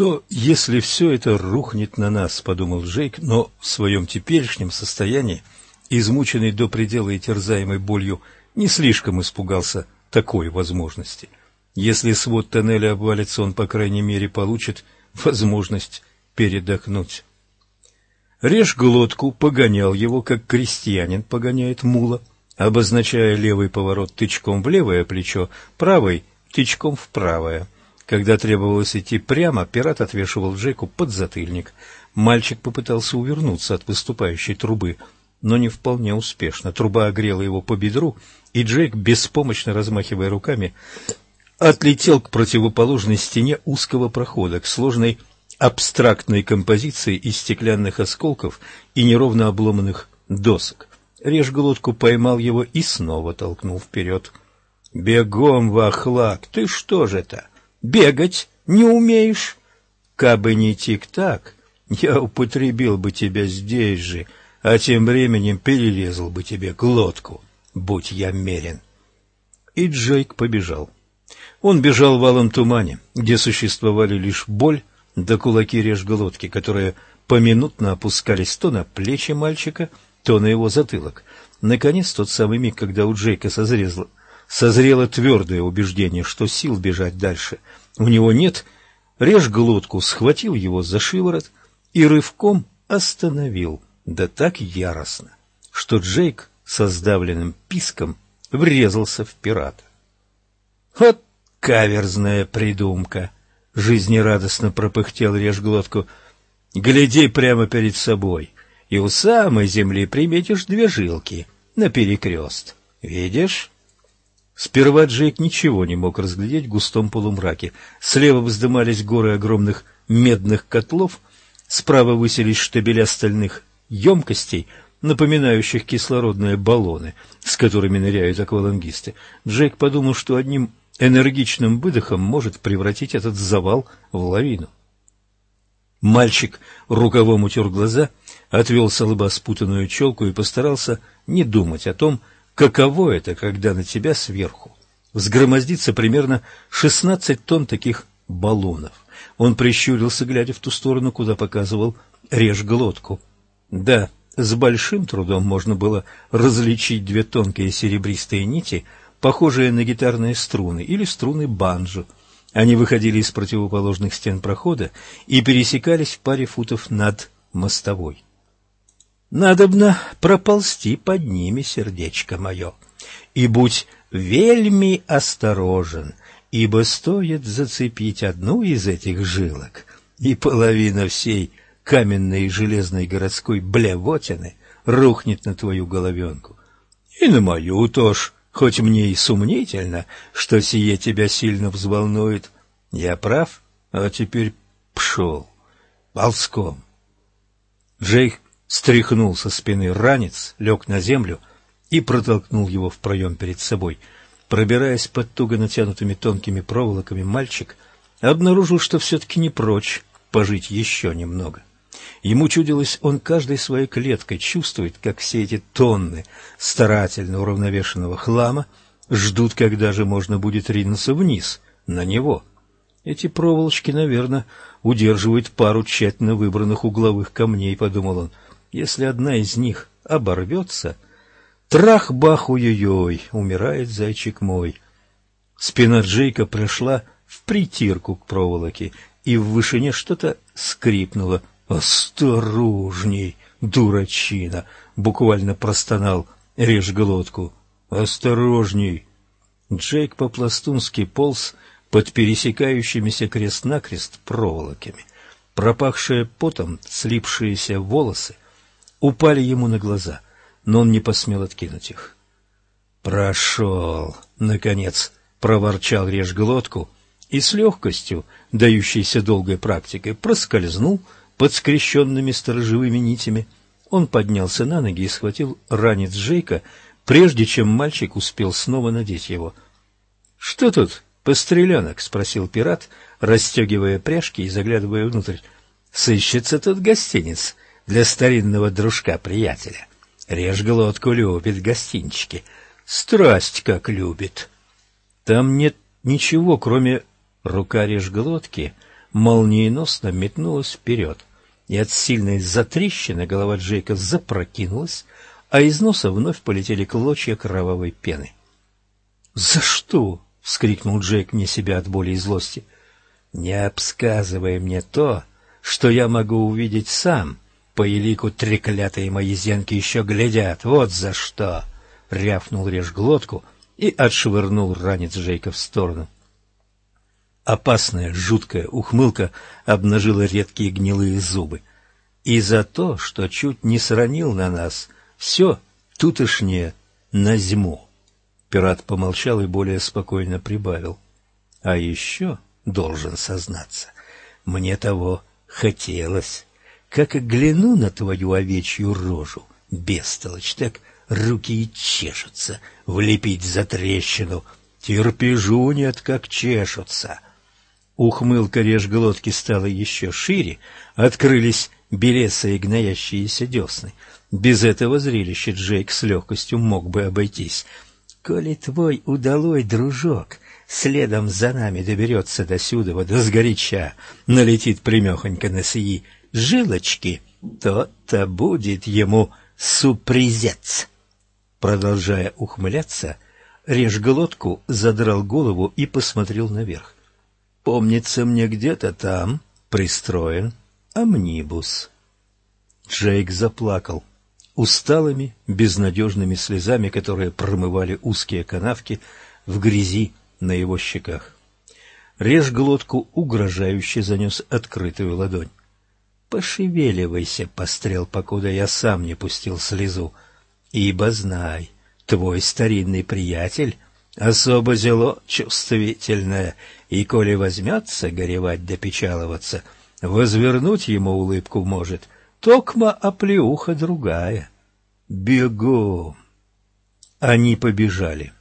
Что, если все это рухнет на нас, подумал Джейк, но в своем теперешнем состоянии, измученный до предела и терзаемый болью, не слишком испугался такой возможности. Если свод тоннеля обвалится, он, по крайней мере, получит возможность передохнуть. Режь глотку погонял его, как крестьянин погоняет мула, обозначая левый поворот тычком в левое плечо, правый — тычком в правое. Когда требовалось идти прямо, пират отвешивал Джеку подзатыльник. Мальчик попытался увернуться от выступающей трубы, но не вполне успешно. Труба огрела его по бедру, и Джейк, беспомощно размахивая руками, отлетел к противоположной стене узкого прохода, к сложной абстрактной композиции из стеклянных осколков и неровно обломанных досок. Реж глотку поймал его и снова толкнул вперед. — Бегом, вахлак! Ты что же это? Бегать не умеешь? Кабы не тик-так, я употребил бы тебя здесь же, а тем временем перерезал бы тебе глотку, будь я мерен. И Джейк побежал. Он бежал в алом тумане, где существовали лишь боль да кулаки режь глотки, которые поминутно опускались то на плечи мальчика, то на его затылок. Наконец, тот самый миг, когда у Джейка созрело, созрело твердое убеждение, что сил бежать дальше у него нет, режь глотку схватил его за шиворот и рывком остановил, да так яростно, что Джейк со сдавленным писком врезался в пирата. Вот каверзная придумка! — жизнерадостно пропыхтел режь глотку. — Гляди прямо перед собой, и у самой земли приметишь две жилки на перекрест. Видишь? Сперва Джейк ничего не мог разглядеть в густом полумраке. Слева вздымались горы огромных медных котлов, справа высились штабеля стальных емкостей, напоминающих кислородные баллоны, с которыми ныряют аквалангисты. Джейк подумал, что одним энергичным выдохом может превратить этот завал в лавину. Мальчик рукавом утер глаза, отвел с лба спутанную челку и постарался не думать о том, каково это, когда на тебя сверху взгромоздится примерно шестнадцать тонн таких баллонов. Он прищурился, глядя в ту сторону, куда показывал режь глотку. Да, с большим трудом можно было различить две тонкие серебристые нити — похожие на гитарные струны или струны банджо. Они выходили из противоположных стен прохода и пересекались в паре футов над мостовой. Надобно проползти под ними, сердечко мое, и будь вельми осторожен, ибо стоит зацепить одну из этих жилок, и половина всей каменной и железной городской блевотины рухнет на твою головенку. И на мою тоже Хоть мне и сомнительно, что сие тебя сильно взволнует. Я прав, а теперь пшел. Ползком. Джейк стряхнул со спины ранец, лег на землю и протолкнул его в проем перед собой. Пробираясь под туго натянутыми тонкими проволоками, мальчик обнаружил, что все-таки не прочь пожить еще немного. Ему чудилось, он каждой своей клеткой чувствует, как все эти тонны старательно уравновешенного хлама ждут, когда же можно будет ринуться вниз, на него. Эти проволочки, наверное, удерживают пару тщательно выбранных угловых камней, подумал он. Если одна из них оборвется, трах-бах-ой-ой, умирает зайчик мой. Спина Джейка пришла в притирку к проволоке, и в вышине что-то скрипнуло. «Осторожней, дурачина!» — буквально простонал режь глотку. «Осторожней!» Джейк по-пластунски полз под пересекающимися крест-накрест проволоками. Пропахшие потом слипшиеся волосы упали ему на глаза, но он не посмел откинуть их. «Прошел!» — наконец проворчал режь глотку и с легкостью, дающейся долгой практикой, проскользнул — под скрещенными сторожевыми нитями. Он поднялся на ноги и схватил ранец Джейка, прежде чем мальчик успел снова надеть его. — Что тут, постреленок? — спросил пират, расстегивая пряжки и заглядывая внутрь. — Сыщется тут гостиниц для старинного дружка-приятеля. Режь глотку любит гостинчики. Страсть как любит. Там нет ничего, кроме рука режь глотки — молниеносно метнулась вперед, и от сильной затрещины голова Джейка запрокинулась, а из носа вновь полетели клочья кровавой пены. «За что?» — вскрикнул Джейк мне себя от боли и злости. «Не обсказывай мне то, что я могу увидеть сам. По елику треклятые мои зенки еще глядят. Вот за что!» — рявкнул режь глотку и отшвырнул ранец Джейка в сторону. Опасная, жуткая ухмылка обнажила редкие гнилые зубы. И за то, что чуть не сранил на нас все тутошнее на зиму. Пират помолчал и более спокойно прибавил. А еще, должен сознаться, мне того хотелось. Как гляну на твою овечью рожу, бестолочь, так руки и чешутся, влепить за трещину. Терпежу нет, как чешутся. Ухмылка реж глотки стала еще шире, открылись белесые гноящиеся десны. Без этого зрелища Джейк с легкостью мог бы обойтись. «Коли твой удалой дружок следом за нами доберется до сюда, вот сгоряча налетит примехонько на сии жилочки, то-то будет ему супризец». Продолжая ухмыляться, реж глотку задрал голову и посмотрел наверх. Помнится мне, где-то там пристроен амнибус. Джейк заплакал усталыми, безнадежными слезами, которые промывали узкие канавки в грязи на его щеках. Режь глотку угрожающе занес открытую ладонь. «Пошевеливайся, пострел, покуда я сам не пустил слезу, ибо знай, твой старинный приятель особо зело чувствительное, и коли возьмется горевать да печаловаться, возвернуть ему улыбку может, токма оплеуха другая. Бегом! Они побежали.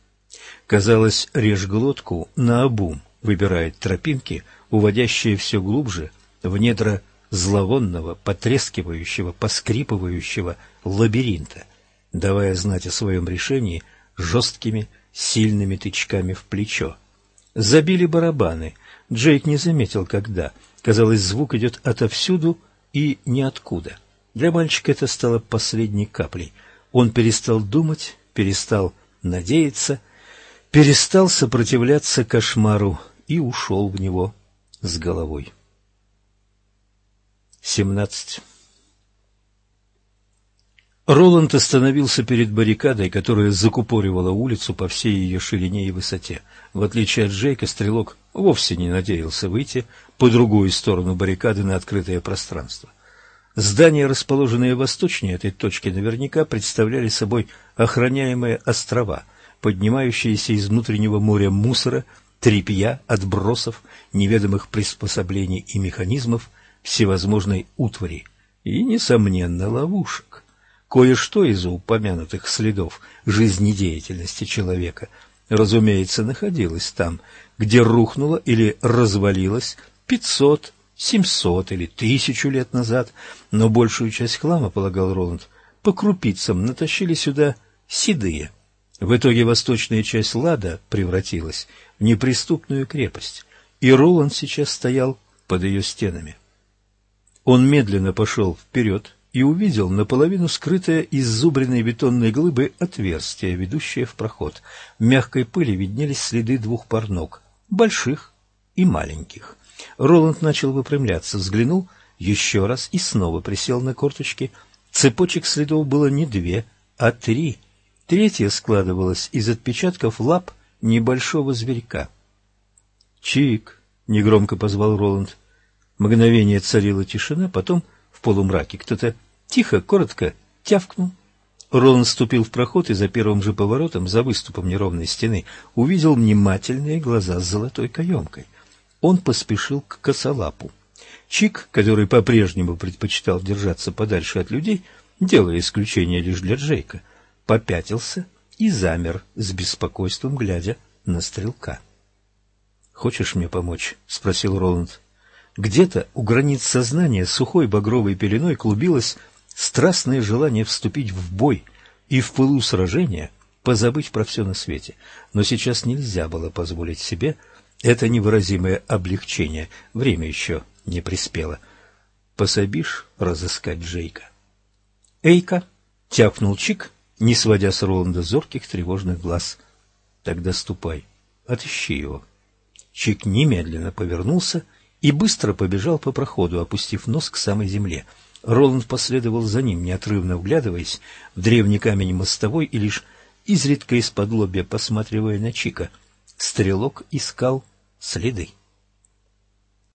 Казалось, режь глотку наобум выбирает тропинки, уводящие все глубже в недра зловонного, потрескивающего, поскрипывающего лабиринта, давая знать о своем решении жесткими сильными тычками в плечо. Забили барабаны. Джейк не заметил, когда. Казалось, звук идет отовсюду и ниоткуда. Для мальчика это стало последней каплей. Он перестал думать, перестал надеяться, перестал сопротивляться кошмару и ушел в него с головой. Семнадцать. Роланд остановился перед баррикадой, которая закупоривала улицу по всей ее ширине и высоте. В отличие от Джейка, стрелок вовсе не надеялся выйти по другую сторону баррикады на открытое пространство. Здания, расположенные восточнее этой точки, наверняка представляли собой охраняемые острова, поднимающиеся из внутреннего моря мусора, тряпья, отбросов, неведомых приспособлений и механизмов, всевозможной утвари и, несомненно, ловушек. Кое-что из упомянутых следов жизнедеятельности человека, разумеется, находилось там, где рухнуло или развалилось пятьсот, семьсот или тысячу лет назад, но большую часть хлама, полагал Роланд, по крупицам натащили сюда седые. В итоге восточная часть Лада превратилась в неприступную крепость, и Роланд сейчас стоял под ее стенами. Он медленно пошел вперед, и увидел наполовину скрытое иззубренной бетонной глыбы отверстие, ведущее в проход. В мягкой пыли виднелись следы двух пар ног, больших и маленьких. Роланд начал выпрямляться, взглянул еще раз и снова присел на корточки. Цепочек следов было не две, а три. Третья складывалась из отпечатков лап небольшого зверька. «Чик!» — негромко позвал Роланд. Мгновение царила тишина, потом в полумраке кто-то тихо, коротко тявкнул. Роланд ступил в проход и за первым же поворотом, за выступом неровной стены, увидел внимательные глаза с золотой каемкой. Он поспешил к косолапу. Чик, который по-прежнему предпочитал держаться подальше от людей, делая исключение лишь для Джейка, попятился и замер с беспокойством, глядя на стрелка. — Хочешь мне помочь? — спросил Роланд. Где-то у границ сознания сухой багровой пеленой клубилось страстное желание вступить в бой и в пылу сражения позабыть про все на свете. Но сейчас нельзя было позволить себе это невыразимое облегчение. Время еще не приспело. Пособишь разыскать Джейка? Эйка, тяпнул Чик, не сводя с Роланда зорких тревожных глаз. Тогда ступай, отыщи его. Чик немедленно повернулся и быстро побежал по проходу, опустив нос к самой земле. Роланд последовал за ним, неотрывно вглядываясь в древний камень мостовой и лишь изредка из-под лобья посматривая на Чика. Стрелок искал следы.